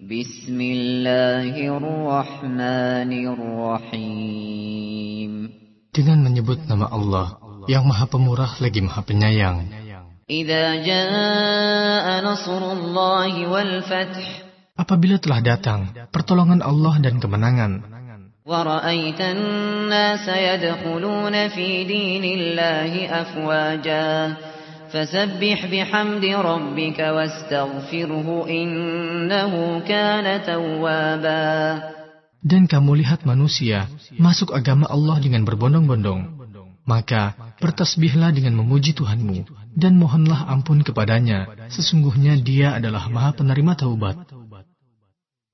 بسم الله الرحمن الرحيم Dengan menyebut nama Allah yang Maha Pemurah lagi Maha Penyayang. إذا جاء نصر الله والفتح Apabila telah datang pertolongan Allah dan kemenangan, ورأيت الناس يدخلون في دين الله أفواجا فسبح بحمد ربك واستغفره إنه كان توابا dan kamu lihat manusia masuk agama Allah dengan berbondong-bondong, maka bertasbihlah dengan memuji Tuhanmu dan mohonlah ampun kepadanya. Sesungguhnya Dia adalah Maha Penerima Taubat.